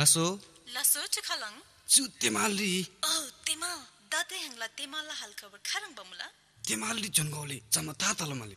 लसो लसो चखलंग चु तेमाली ओ तेमा दते हंगला तेमाला हाल खबर खरंग बमुला तेमाली जनगौले चमता तलमली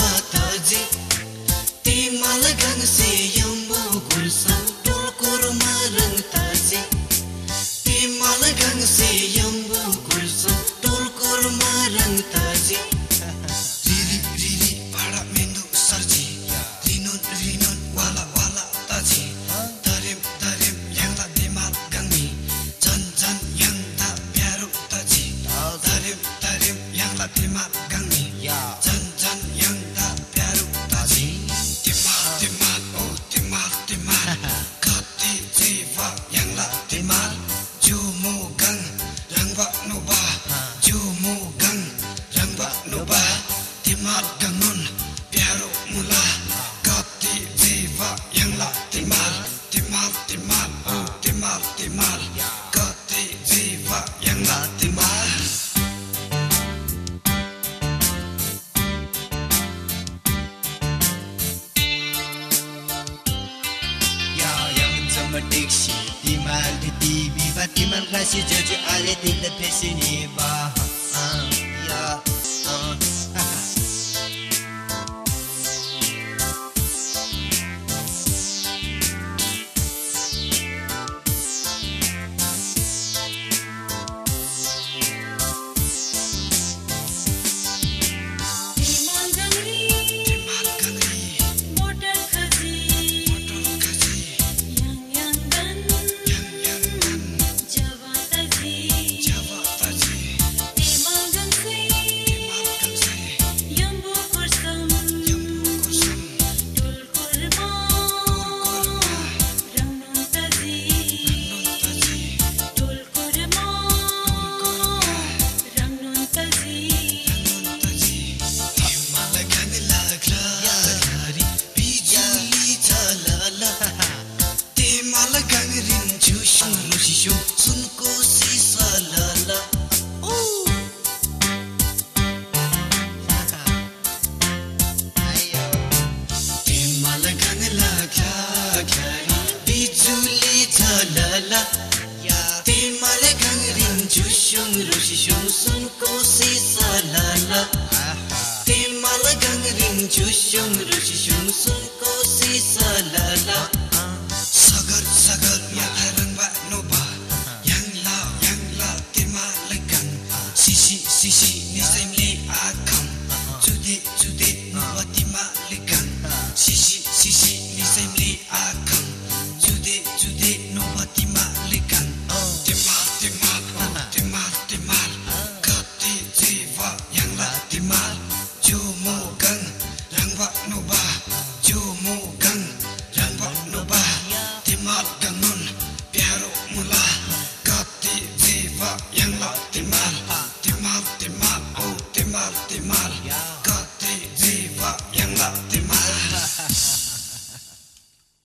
ba tima dangun piaro mula kati viva yang la timal timal timal oh timal timal kati viva yang la timal ya yang sama diksi timal di tibi ba timal kasih jadi ale tinda pesini ba rushi shungsun kosi salana timal gangrin chushung rushi shungsun kosi salana sagar sagar ya arang ba no ba yang la yang la timal gang sisi sisi